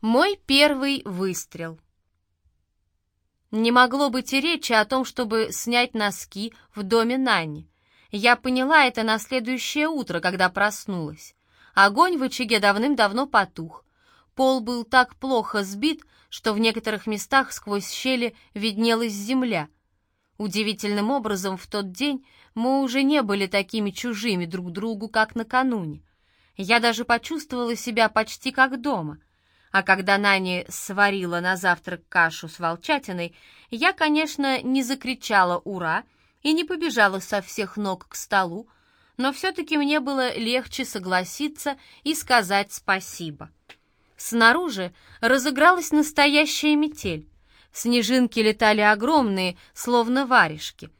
Мой первый выстрел. Не могло быть и речи о том, чтобы снять носки в доме Нани. Я поняла это на следующее утро, когда проснулась. Огонь в очаге давным-давно потух. Пол был так плохо сбит, что в некоторых местах сквозь щели виднелась земля. Удивительным образом в тот день мы уже не были такими чужими друг другу, как накануне. Я даже почувствовала себя почти как дома — а когда Нани сварила на завтрак кашу с волчатиной, я, конечно, не закричала «Ура!» и не побежала со всех ног к столу, но все-таки мне было легче согласиться и сказать спасибо. Снаружи разыгралась настоящая метель. Снежинки летали огромные, словно варежки.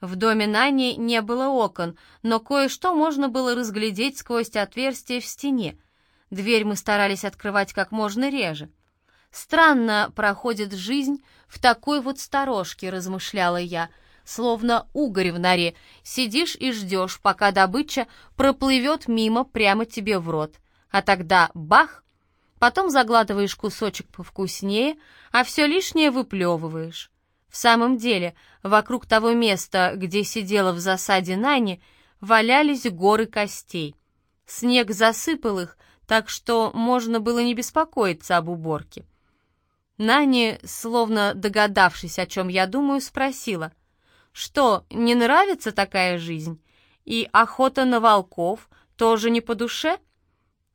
В доме Нани не было окон, но кое-что можно было разглядеть сквозь отверстие в стене — Дверь мы старались открывать как можно реже. Странно проходит жизнь в такой вот сторожке, размышляла я, словно угорь в норе. Сидишь и ждешь, пока добыча проплывет мимо прямо тебе в рот. А тогда бах! Потом заглатываешь кусочек повкуснее, а все лишнее выплевываешь. В самом деле, вокруг того места, где сидела в засаде Нани, валялись горы костей. Снег засыпал их, так что можно было не беспокоиться об уборке. Нани, словно догадавшись, о чем я думаю, спросила, «Что, не нравится такая жизнь? И охота на волков тоже не по душе?»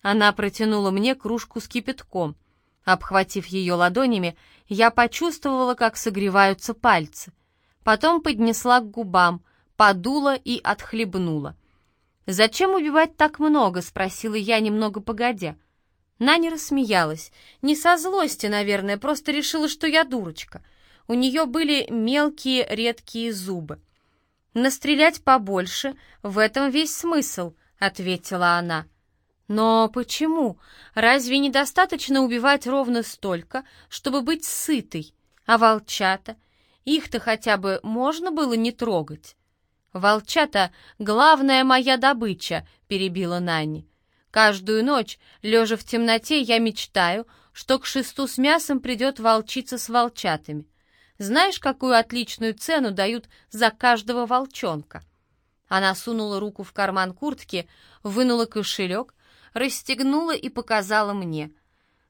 Она протянула мне кружку с кипятком. Обхватив ее ладонями, я почувствовала, как согреваются пальцы. Потом поднесла к губам, подула и отхлебнула. «Зачем убивать так много?» — спросила я немного погодя. Наня рассмеялась. Не со злости, наверное, просто решила, что я дурочка. У нее были мелкие редкие зубы. «Настрелять побольше — в этом весь смысл», — ответила она. «Но почему? Разве недостаточно убивать ровно столько, чтобы быть сытой? А волчата? Их-то хотя бы можно было не трогать?» «Волчата — главная моя добыча», — перебила Нани. «Каждую ночь, лежа в темноте, я мечтаю, что к шесту с мясом придет волчица с волчатами. Знаешь, какую отличную цену дают за каждого волчонка?» Она сунула руку в карман куртки, вынула кошелек, расстегнула и показала мне.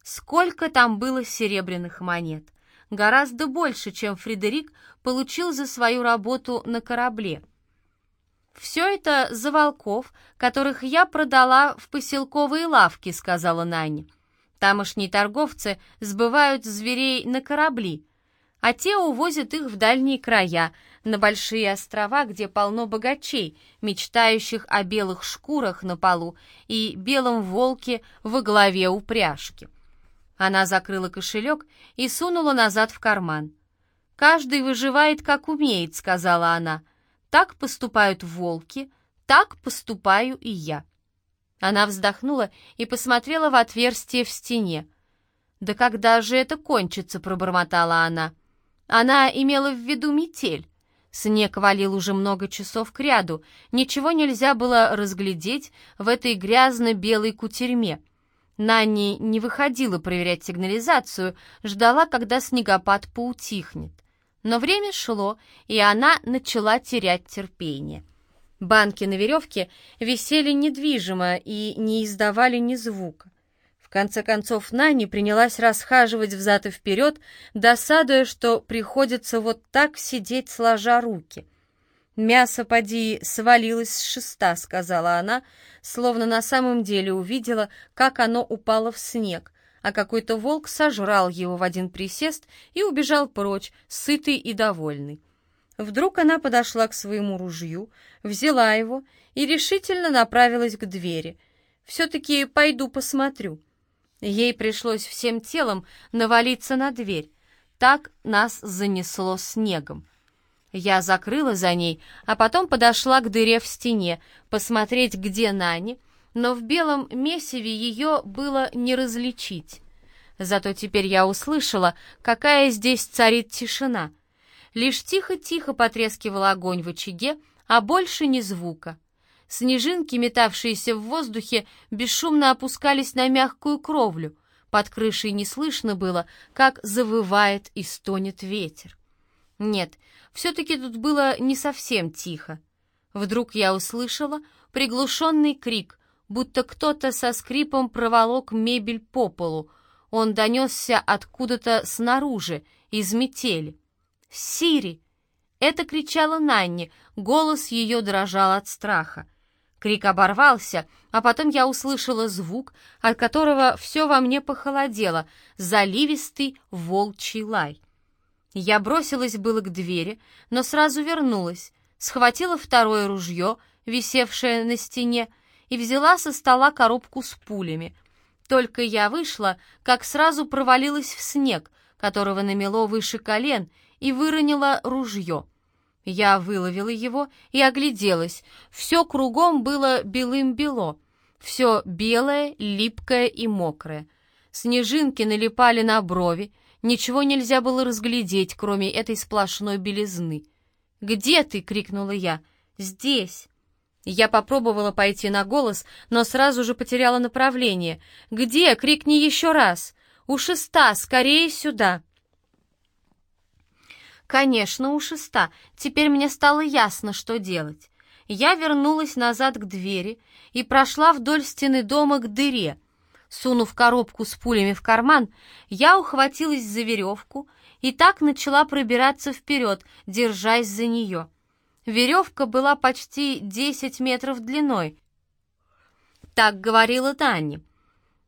Сколько там было серебряных монет! Гораздо больше, чем Фредерик получил за свою работу на корабле. «Все это за волков, которых я продала в поселковые лавки», — сказала Наня. «Тамошние торговцы сбывают зверей на корабли, а те увозят их в дальние края, на большие острова, где полно богачей, мечтающих о белых шкурах на полу и белом волке во главе упряжки». Она закрыла кошелек и сунула назад в карман. «Каждый выживает, как умеет», — сказала она, — так поступают волки, так поступаю и я». Она вздохнула и посмотрела в отверстие в стене. «Да когда же это кончится?» — пробормотала она. Она имела в виду метель. Снег валил уже много часов кряду, ничего нельзя было разглядеть в этой грязно-белой кутерьме. Нанни не выходила проверять сигнализацию, ждала, когда снегопад поутихнет. Но время шло, и она начала терять терпение. Банки на веревке висели недвижимо и не издавали ни звука. В конце концов Нани принялась расхаживать взад и вперед, досадуя, что приходится вот так сидеть сложа руки. «Мясо, поди, свалилось с шеста», — сказала она, словно на самом деле увидела, как оно упало в снег, а какой-то волк сожрал его в один присест и убежал прочь, сытый и довольный. Вдруг она подошла к своему ружью, взяла его и решительно направилась к двери. «Все-таки пойду посмотрю». Ей пришлось всем телом навалиться на дверь. Так нас занесло снегом. Я закрыла за ней, а потом подошла к дыре в стене, посмотреть, где Нани, но в белом месиве ее было не различить. Зато теперь я услышала, какая здесь царит тишина. Лишь тихо-тихо потрескивал огонь в очаге, а больше ни звука. Снежинки, метавшиеся в воздухе, бесшумно опускались на мягкую кровлю. Под крышей не слышно было, как завывает и стонет ветер. Нет, все-таки тут было не совсем тихо. Вдруг я услышала приглушенный крик, будто кто-то со скрипом проволок мебель по полу. Он донесся откуда-то снаружи, из метели. «Сири!» Это кричала Нанни, голос ее дрожал от страха. Крик оборвался, а потом я услышала звук, от которого все во мне похолодело, заливистый волчий лай. Я бросилась было к двери, но сразу вернулась, схватила второе ружье, висевшее на стене, и взяла со стола коробку с пулями. Только я вышла, как сразу провалилась в снег, которого намело выше колен, и выронила ружье — я выловила его и огляделась. Все кругом было белым-бело. Все белое, липкое и мокрое. Снежинки налипали на брови. Ничего нельзя было разглядеть, кроме этой сплошной белизны. «Где ты?» — крикнула я. «Здесь». Я попробовала пойти на голос, но сразу же потеряла направление. «Где? Крикни еще раз!» «У шеста! Скорее сюда!» Конечно, у шеста. Теперь мне стало ясно, что делать. Я вернулась назад к двери и прошла вдоль стены дома к дыре. Сунув коробку с пулями в карман, я ухватилась за веревку и так начала пробираться вперед, держась за нее. Веревка была почти 10 метров длиной. Так говорила Таня.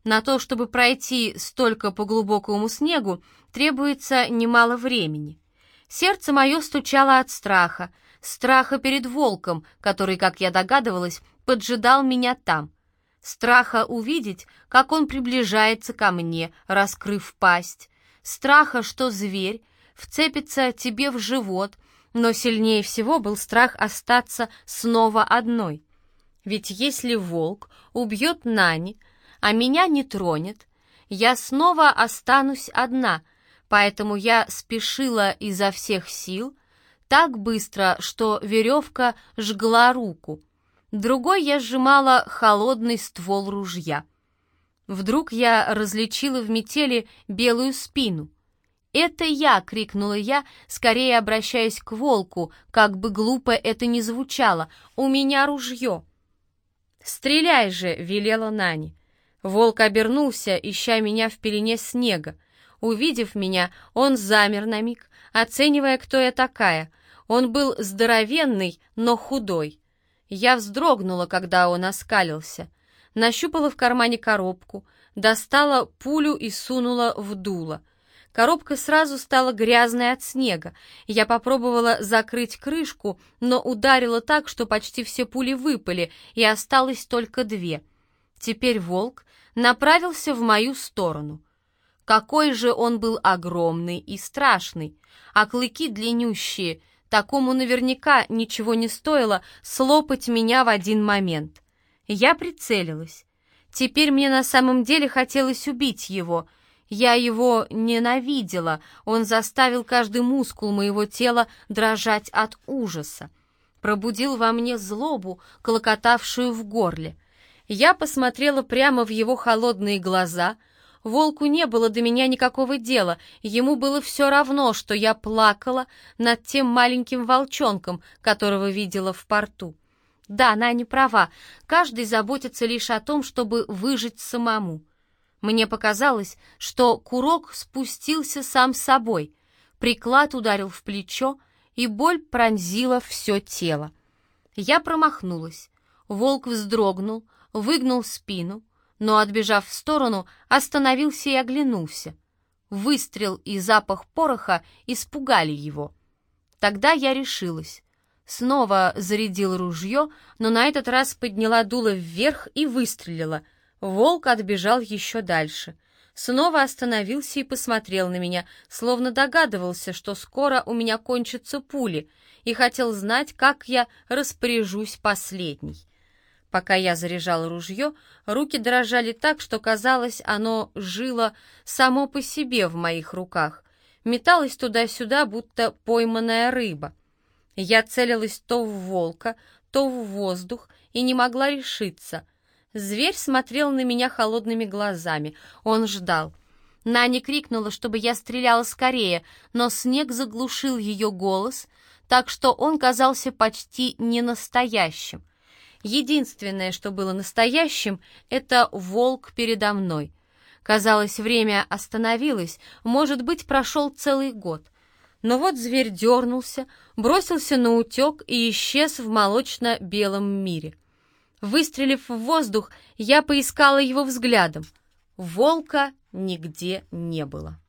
На то, чтобы пройти столько по глубокому снегу, требуется немало времени. Сердце мое стучало от страха, страха перед волком, который, как я догадывалась, поджидал меня там. Страха увидеть, как он приближается ко мне, раскрыв пасть. Страха, что зверь вцепится тебе в живот, но сильнее всего был страх остаться снова одной. Ведь если волк убьет Нани, а меня не тронет, я снова останусь одна — поэтому я спешила изо всех сил, так быстро, что веревка жгла руку. Другой я сжимала холодный ствол ружья. Вдруг я различила в метели белую спину. «Это я!» — крикнула я, скорее обращаясь к волку, как бы глупо это ни звучало. «У меня ружье!» «Стреляй же!» — велела Нани. Волк обернулся, ища меня в пелене снега. Увидев меня, он замер на миг, оценивая, кто я такая. Он был здоровенный, но худой. Я вздрогнула, когда он оскалился. Нащупала в кармане коробку, достала пулю и сунула в дуло. Коробка сразу стала грязной от снега. Я попробовала закрыть крышку, но ударила так, что почти все пули выпали, и осталось только две. Теперь волк направился в мою сторону. Какой же он был огромный и страшный, а клыки длиннющие, такому наверняка ничего не стоило слопать меня в один момент. Я прицелилась. Теперь мне на самом деле хотелось убить его. Я его ненавидела, он заставил каждый мускул моего тела дрожать от ужаса. Пробудил во мне злобу, клокотавшую в горле. Я посмотрела прямо в его холодные глаза — Волку не было до меня никакого дела, ему было все равно, что я плакала над тем маленьким волчонком, которого видела в порту. Да, она не права, каждый заботится лишь о том, чтобы выжить самому. Мне показалось, что курок спустился сам собой, приклад ударил в плечо, и боль пронзила все тело. Я промахнулась. Волк вздрогнул, выгнул спину — но, отбежав в сторону, остановился и оглянулся. Выстрел и запах пороха испугали его. Тогда я решилась. Снова зарядил ружье, но на этот раз подняла дуло вверх и выстрелила. Волк отбежал еще дальше. Снова остановился и посмотрел на меня, словно догадывался, что скоро у меня кончатся пули, и хотел знать, как я распоряжусь последней. Пока я заряжал ружье, руки дрожали так, что казалось, оно жило само по себе в моих руках, металось туда-сюда, будто пойманная рыба. Я целилась то в волка, то в воздух и не могла решиться. Зверь смотрел на меня холодными глазами. Он ждал. Нани крикнула, чтобы я стреляла скорее, но снег заглушил ее голос, так что он казался почти ненастоящим. Единственное, что было настоящим, это волк передо мной. Казалось, время остановилось, может быть, прошел целый год. Но вот зверь дернулся, бросился на утек и исчез в молочно-белом мире. Выстрелив в воздух, я поискала его взглядом. Волка нигде не было.